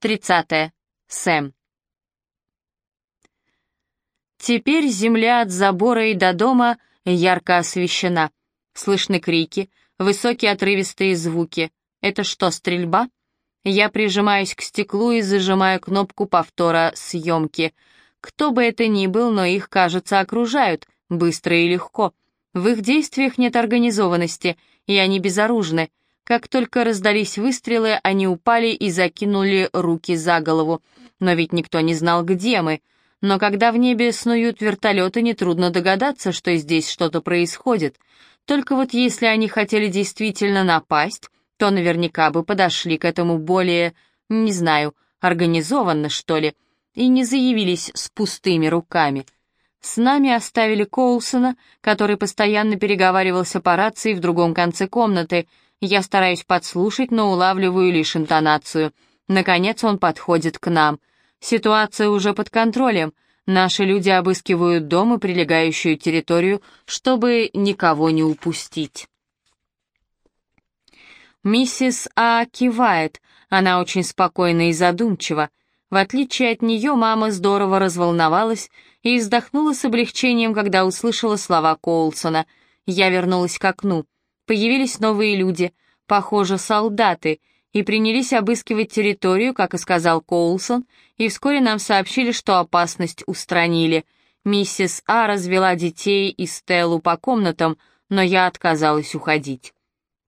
30. Сэм. Теперь земля от забора и до дома ярко освещена. Слышны крики, высокие отрывистые звуки. Это что, стрельба? Я прижимаюсь к стеклу и зажимаю кнопку повтора съемки. Кто бы это ни был, но их, кажется, окружают, быстро и легко. В их действиях нет организованности, и они безоружны. Как только раздались выстрелы, они упали и закинули руки за голову. Но ведь никто не знал, где мы. Но когда в небе снуют вертолеты, нетрудно догадаться, что здесь что-то происходит. Только вот если они хотели действительно напасть, то наверняка бы подошли к этому более, не знаю, организованно, что ли, и не заявились с пустыми руками. С нами оставили Коулсона, который постоянно переговаривался по рации в другом конце комнаты — я стараюсь подслушать, но улавливаю лишь интонацию. Наконец он подходит к нам. Ситуация уже под контролем. Наши люди обыскивают дом и прилегающую территорию, чтобы никого не упустить. Миссис А кивает. Она очень спокойна и задумчива. В отличие от нее, мама здорово разволновалась и вздохнула с облегчением, когда услышала слова Коулсона. Я вернулась к окну. Появились новые люди, похоже, солдаты, и принялись обыскивать территорию, как и сказал Коулсон, и вскоре нам сообщили, что опасность устранили. Миссис А развела детей и Стеллу по комнатам, но я отказалась уходить.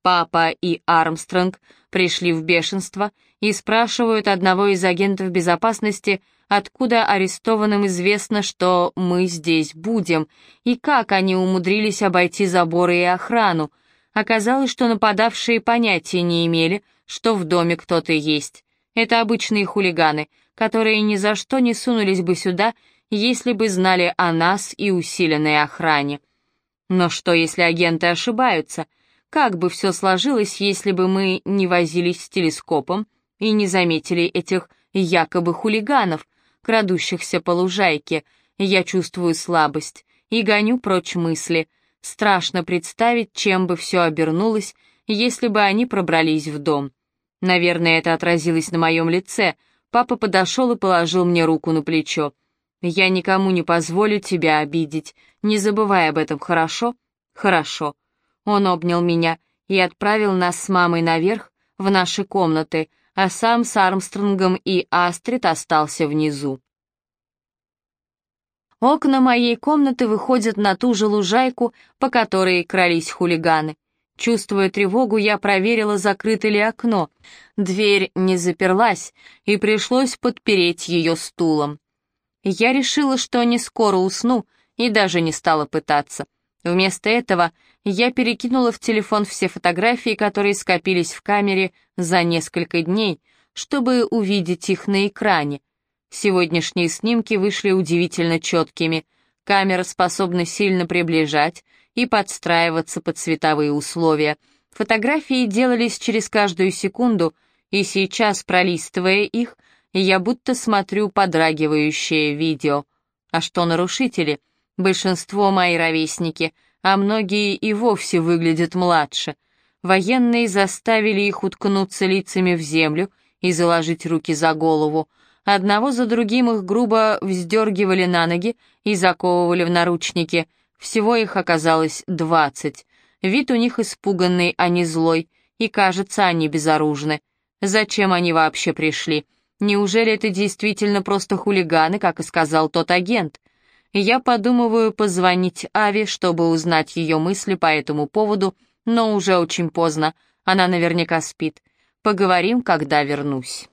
Папа и Армстронг пришли в бешенство и спрашивают одного из агентов безопасности, откуда арестованным известно, что мы здесь будем, и как они умудрились обойти заборы и охрану, Оказалось, что нападавшие понятия не имели, что в доме кто-то есть. Это обычные хулиганы, которые ни за что не сунулись бы сюда, если бы знали о нас и усиленной охране. Но что, если агенты ошибаются? Как бы все сложилось, если бы мы не возились с телескопом и не заметили этих якобы хулиганов, крадущихся по лужайке? Я чувствую слабость и гоню прочь мысли — Страшно представить, чем бы все обернулось, если бы они пробрались в дом. Наверное, это отразилось на моем лице. Папа подошел и положил мне руку на плечо. «Я никому не позволю тебя обидеть. Не забывай об этом, хорошо?» «Хорошо». Он обнял меня и отправил нас с мамой наверх, в наши комнаты, а сам с Армстронгом и Астрид остался внизу. Окна моей комнаты выходят на ту же лужайку, по которой крались хулиганы. Чувствуя тревогу, я проверила, закрыто ли окно. Дверь не заперлась, и пришлось подпереть ее стулом. Я решила, что не скоро усну, и даже не стала пытаться. Вместо этого я перекинула в телефон все фотографии, которые скопились в камере за несколько дней, чтобы увидеть их на экране. Сегодняшние снимки вышли удивительно четкими. Камера способна сильно приближать и подстраиваться под световые условия. Фотографии делались через каждую секунду, и сейчас, пролистывая их, я будто смотрю подрагивающее видео. А что нарушители? Большинство мои ровесники, а многие и вовсе выглядят младше. Военные заставили их уткнуться лицами в землю и заложить руки за голову, Одного за другим их грубо вздергивали на ноги и заковывали в наручники. Всего их оказалось двадцать. Вид у них испуганный, а не злой, и, кажется, они безоружны. Зачем они вообще пришли? Неужели это действительно просто хулиганы, как и сказал тот агент? Я подумываю позвонить Ави, чтобы узнать ее мысли по этому поводу, но уже очень поздно, она наверняка спит. Поговорим, когда вернусь.